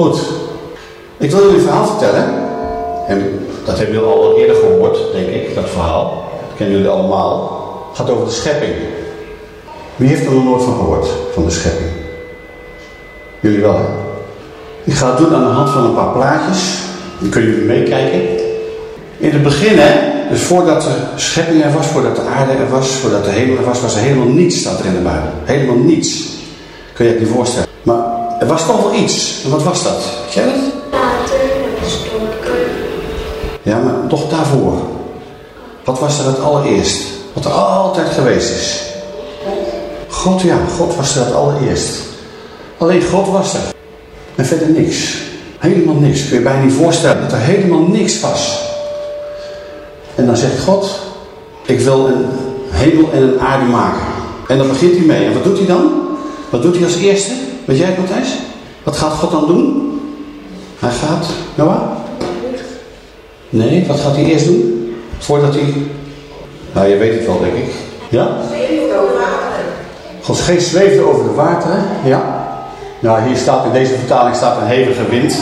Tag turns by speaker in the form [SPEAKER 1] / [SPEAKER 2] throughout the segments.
[SPEAKER 1] Goed, ik wil jullie een verhaal vertellen. En dat hebben jullie al eerder gehoord, denk ik, dat verhaal. Dat kennen jullie allemaal. Het gaat over de schepping. Wie heeft er nog nooit van gehoord, van de schepping? Jullie wel, hè? Ik ga het doen aan de hand van een paar plaatjes. Dan kunnen jullie meekijken. In het begin, dus voordat de schepping er was, voordat de aarde er was, voordat de hemel er was, was er helemaal niets, staat er in de. Helemaal niets. Kun je het niet voorstellen. Maar er was toch wel iets. Wat was dat? Weet jij dat? Ja, maar toch daarvoor. Wat was er het allereerst? Wat er altijd geweest is. God, ja, God was er het allereerst. Alleen God was er. En verder niks. Helemaal niks. Kun je bijna niet voorstellen dat er helemaal niks was. En dan zegt God, ik wil een hemel en een aarde maken. En dan begint hij mee. En wat doet hij dan? Wat doet hij als eerste? Weet jij het, Matthijs? Wat gaat God dan doen? Hij gaat, Noah? Nee, wat gaat hij eerst doen? Voordat hij... Nou, je weet het wel, denk ik. Ja? Gods geest zweefde over de wateren. Ja. Nou, hier staat in deze vertaling staat een hevige wind.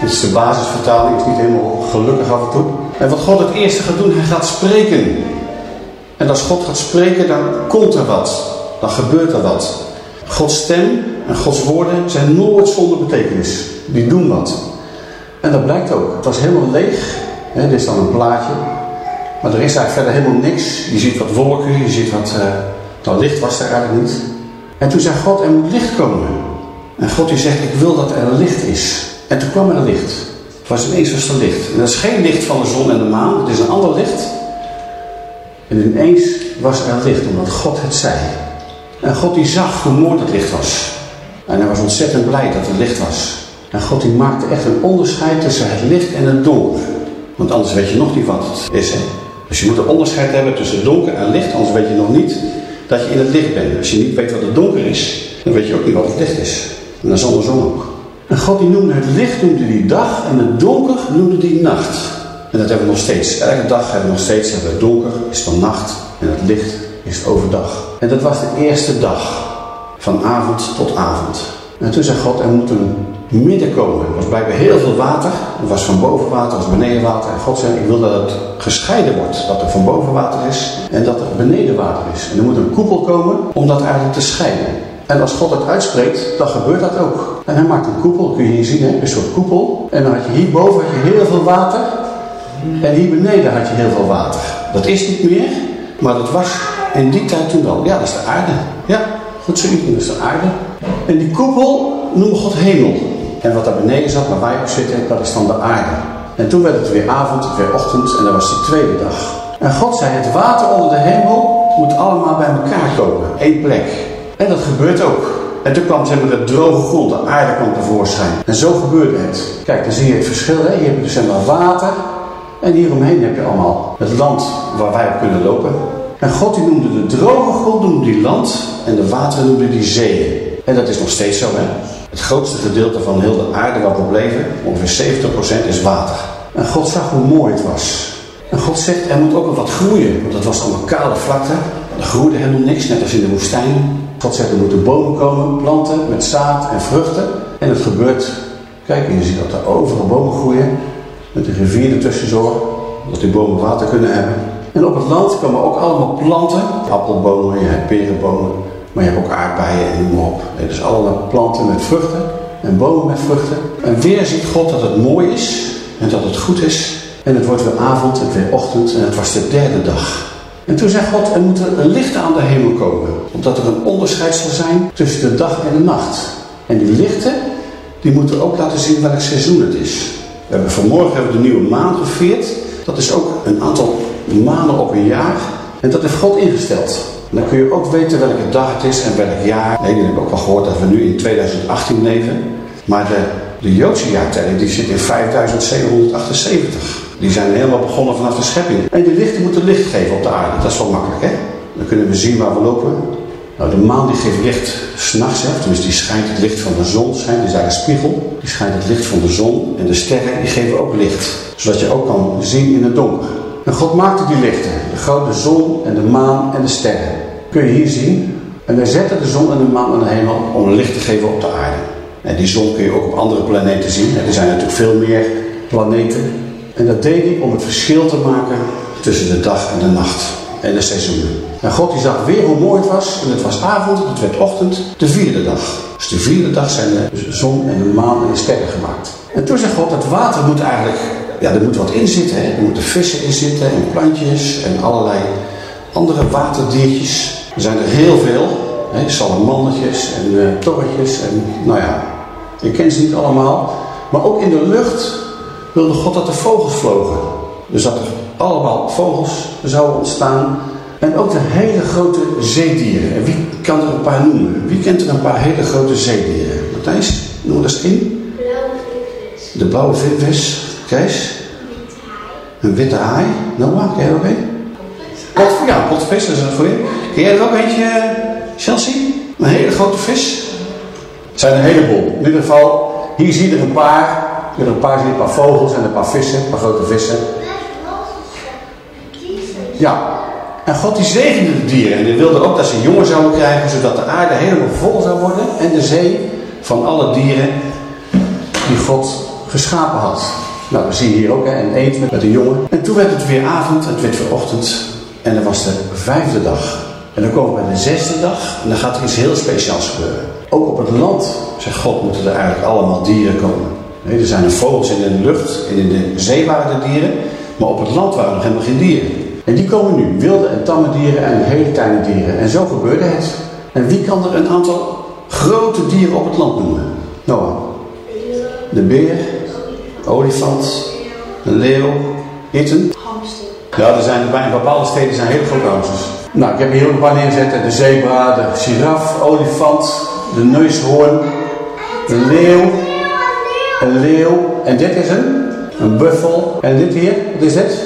[SPEAKER 1] Dit is de basisvertaling, is niet helemaal gelukkig af en toe. En wat God het eerste gaat doen, hij gaat spreken. En als God gaat spreken, dan komt er wat. Dan gebeurt er wat. Gods stem en Gods woorden zijn nooit zonder betekenis. Die doen wat. En dat blijkt ook. Het was helemaal leeg. Dit is dan een plaatje. Maar er is eigenlijk verder helemaal niks. Je ziet wat wolken, je ziet wat... eh nou, licht was er eigenlijk niet. En toen zei God, er moet licht komen. En God die zegt, ik wil dat er licht is. En toen kwam er licht. Het was ineens er licht. En dat is geen licht van de zon en de maan. Het is een ander licht. En ineens was er licht, omdat God het zei. En God die zag hoe mooi het licht was. En hij was ontzettend blij dat het licht was. En God die maakte echt een onderscheid tussen het licht en het donker. Want anders weet je nog niet wat het is. Dus je moet een onderscheid hebben tussen donker en licht. Anders weet je nog niet dat je in het licht bent. Als je niet weet wat het donker is, dan weet je ook niet wat het licht is. En dat is andersom ook. En God die noemde het licht noemde die dag en het donker noemde die nacht. En dat hebben we nog steeds. Elke dag hebben we nog steeds. Hebben het donker is dan nacht en het licht is overdag. En dat was de eerste dag. Van avond tot avond. En toen zei God, er moet een midden komen. Er was blijkbaar heel veel water. Er was van boven water, er was beneden water. En God zei, ik wil dat het gescheiden wordt. Dat er van boven water is en dat er beneden water is. En er moet een koepel komen om dat eigenlijk te scheiden. En als God het uitspreekt, dan gebeurt dat ook. En hij maakt een koepel, kun je hier zien, een soort koepel. En dan had je hierboven had je heel veel water. En hier beneden had je heel veel water. Dat is niet meer, maar dat was in die tijd toen al. Ja, dat is de aarde. Ja, goed zo, dat is de aarde. En die koepel noemen God hemel. En wat daar beneden zat, waar wij op zitten, dat is dan de aarde. En toen werd het weer avond, weer ochtend en dat was de tweede dag. En God zei, het water onder de hemel moet allemaal bij elkaar komen. Één plek. En dat gebeurt ook. En toen kwam zeg maar, de droge grond, de aarde kwam tevoorschijn. En zo gebeurde het. Kijk, dan zie je het verschil. Hè? Hier heb je dus zeg maar, water. En hieromheen heb je allemaal het land waar wij op kunnen lopen. En God die noemde de droge grond noemde die land. En de wateren noemde die zeeën. En dat is nog steeds zo. Hè? Het grootste gedeelte van heel de aarde waar we leven, ongeveer 70% is water. En God zag hoe mooi het was. En God zegt, er moet ook wel wat groeien. Want dat was allemaal kale vlakte. Er groeide helemaal niks, net als in de woestijn. God zegt, er moeten bomen komen, planten met zaad en vruchten. En het gebeurt. Kijk, je ziet dat er overal bomen groeien. Met een rivier ertussen zo. Dat die bomen water kunnen hebben. En op het land komen ook allemaal planten. Appelbomen, je hebt perenbomen. Maar je hebt ook aardbeien en noem op. Dus allerlei planten met vruchten. En bomen met vruchten. En weer ziet God dat het mooi is. En dat het goed is. En het wordt weer avond en weer ochtend. En het was de derde dag. En toen zei God, er moet een licht aan de hemel komen. Omdat er een onderscheid zal zijn tussen de dag en de nacht. En die lichten, die moeten ook laten zien welk seizoen het is. We hebben vanmorgen hebben we de nieuwe maan gevierd. Dat is ook een aantal maanden op een jaar. En dat heeft God ingesteld. Dan kun je ook weten welke dag het is en welk jaar. Nee, ik heb ook wel gehoord dat we nu in 2018 leven. Maar de, de Joodse jaartelling die zit in 5778. Die zijn helemaal begonnen vanaf de schepping. En die lichten moeten licht geven op de aarde. Dat is wel makkelijk, hè? Dan kunnen we zien waar we lopen. Nou, de maan die geeft licht s'nachts, dus die schijnt het licht van de zon, schijnt, die is eigenlijk een spiegel. Die schijnt het licht van de zon en de sterren die geven ook licht. Zodat je ook kan zien in het donker. En God maakte die lichten, de grote zon en de maan en de sterren. Kun je hier zien, En hij zette de zon en de maan en de hemel om licht te geven op de aarde. En die zon kun je ook op andere planeten zien. Er zijn natuurlijk veel meer planeten. En dat deed hij om het verschil te maken tussen de dag en de nacht en de seizoenen. En God die zag weer hoe mooi het was. En het was avond, het werd ochtend, de vierde dag. Dus de vierde dag zijn de zon en de maan en de sterren gemaakt. En toen zei God, dat water moet eigenlijk, ja er moet wat in zitten. Hè? Er moeten vissen in zitten en plantjes en allerlei andere waterdiertjes. Er zijn er heel veel. Hè? Salamanders en uh, torretjes en nou ja, je kent ze niet allemaal. Maar ook in de lucht wilde God dat de vogels vlogen. Dus dat er allemaal vogels zouden ontstaan. En ook de hele grote zeedieren. En wie kan er een paar noemen? Wie kent er een paar hele grote zeedieren? Matthijs, noem er eens één.
[SPEAKER 2] Blauwe vinvis.
[SPEAKER 1] De blauwe vinvis. Kees? Een witte haai. Noah, ken jij ook een? Pot, ja, potvis, dat is een goeie. Ken jij er ook eentje, Chelsea? Een hele grote vis? Het zijn een heleboel. In ieder geval, hier zie je er een paar. Hier een paar, je een paar vogels en een paar vissen, een paar grote vissen. Ja, en God die zegende de dieren. En die wilde ook dat ze jongen zouden krijgen, zodat de aarde helemaal vol zou worden. En de zee van alle dieren die God geschapen had. Nou, we zien hier ook hè, een eend met een jongen. En toen werd het weer avond het werd weer ochtend. En dan was de vijfde dag. En dan komen we bij de zesde dag. En dan gaat er iets heel speciaals gebeuren. Ook op het land, zegt God, moeten er eigenlijk allemaal dieren komen. Er zijn er vogels in de lucht en in de zee waren er dieren. Maar op het land waren nog helemaal geen dieren. En die komen nu, wilde en tamme dieren en hele kleine dieren. En zo gebeurde het. En wie kan er een aantal grote dieren op het land noemen? Noah. De beer, olifant, een leeuw, itten.
[SPEAKER 2] Hamster.
[SPEAKER 1] Ja, er zijn bij bepaalde steden zijn hele grote hamsters. Nou, ik heb hier heel een paar neergezet. De zebra, de giraf, olifant, de neushoorn, de leeuw, een leeuw. En dit is een, een buffel. En dit hier, wat is dit?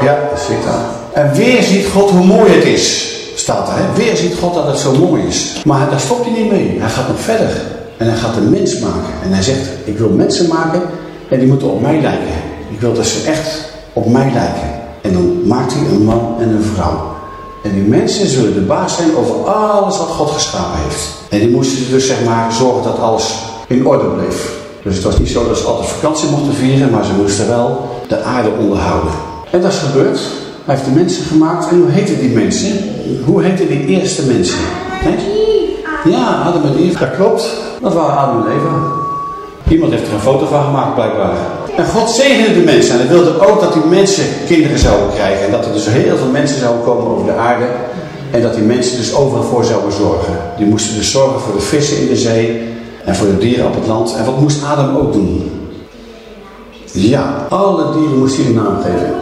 [SPEAKER 1] Ja, dat zit daar. En weer ziet God hoe mooi het is. Staat er, hè? Weer ziet God dat het zo mooi is. Maar daar stopt hij niet mee. Hij gaat nog verder. En hij gaat een mens maken. En hij zegt, ik wil mensen maken en die moeten op mij lijken. Ik wil dat ze echt op mij lijken. En dan maakt hij een man en een vrouw. En die mensen zullen de baas zijn over alles wat God geschapen heeft. En die moesten dus zeg maar zorgen dat alles in orde bleef. Dus het was niet zo dat ze altijd vakantie mochten vieren, maar ze moesten wel de aarde onderhouden. En dat is gebeurd. Hij heeft de mensen gemaakt. En hoe heten die mensen? Hoe heten die eerste mensen? Je? Ja, Adam en Eve. Dat klopt. Dat waren Adam en Eva. Iemand heeft er een foto van gemaakt blijkbaar. En God zegende de mensen. En hij wilde ook dat die mensen kinderen zouden krijgen. En dat er dus heel veel mensen zouden komen over de aarde. En dat die mensen dus overal voor zouden zorgen. Die moesten dus zorgen voor de vissen in de zee. En voor de dieren op het land. En wat moest Adam ook doen? Ja, alle dieren moest hij een naam geven.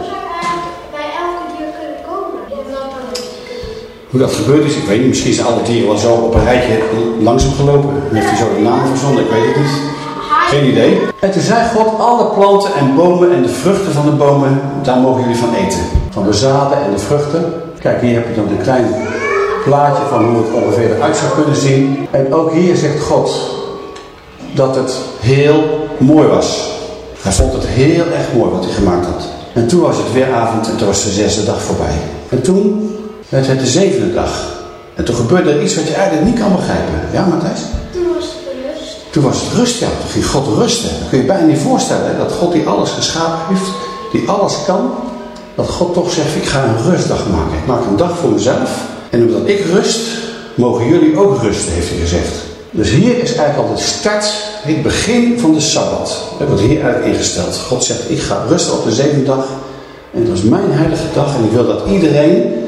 [SPEAKER 2] Bij elke dier kunnen komen. In welke
[SPEAKER 1] Hoe dat gebeurd is, ik weet niet. Misschien zijn alle dieren wel zo op een rijtje langs hem gelopen. En heeft hij zo de naam verzonnen, ik weet het niet. Geen idee. En toen zei God, alle planten en bomen en de vruchten van de bomen, daar mogen jullie van eten. Van de zaden en de vruchten. Kijk, hier heb je dan een klein plaatje van hoe het ongeveer eruit zou kunnen zien. En ook hier zegt God dat het heel mooi was. Hij vond het heel erg mooi wat hij gemaakt had. En toen was het weer avond en toen was de zesde dag voorbij. En toen werd het de zevende dag. En toen gebeurde er iets wat je eigenlijk niet kan begrijpen. Ja, Matthijs?
[SPEAKER 2] Toen was het rust.
[SPEAKER 1] Toen was het rust, ja. Toen ging God rusten. Dat kun je bijna niet voorstellen. Hè? Dat God die alles geschapen heeft, die alles kan. Dat God toch zegt, ik ga een rustdag maken. Ik maak een dag voor mezelf. En omdat ik rust, mogen jullie ook rusten, heeft hij gezegd. Dus hier is eigenlijk al de start, het begin van de Sabbat. Dat wordt hier eigenlijk ingesteld. God zegt, ik ga rusten op de zevende dag. En dat is mijn heilige dag. En ik wil dat iedereen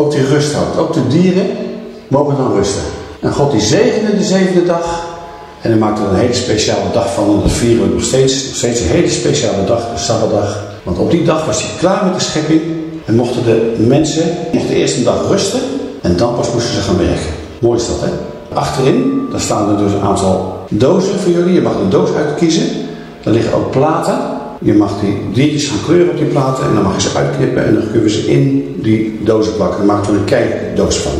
[SPEAKER 1] ook die rust houdt. Ook de dieren mogen dan rusten. En God die zegende de zevende dag. En hij maakte er een hele speciale dag van. En dat vieren we nog steeds. Nog steeds een hele speciale dag, de Sabbatdag. Want op die dag was hij klaar met de schepping. En mochten de mensen mochten eerst een dag rusten. En dan pas moesten ze gaan werken. Mooi is dat, hè? Achterin, daar staan er dus een aantal dozen voor jullie. Je mag een doos uitkiezen. Daar liggen ook platen. Je mag die diertjes gaan kleuren op die platen. En dan mag je ze uitknippen. En dan kunnen we ze in die dozen plakken. Dan maken we een kijkdoos van.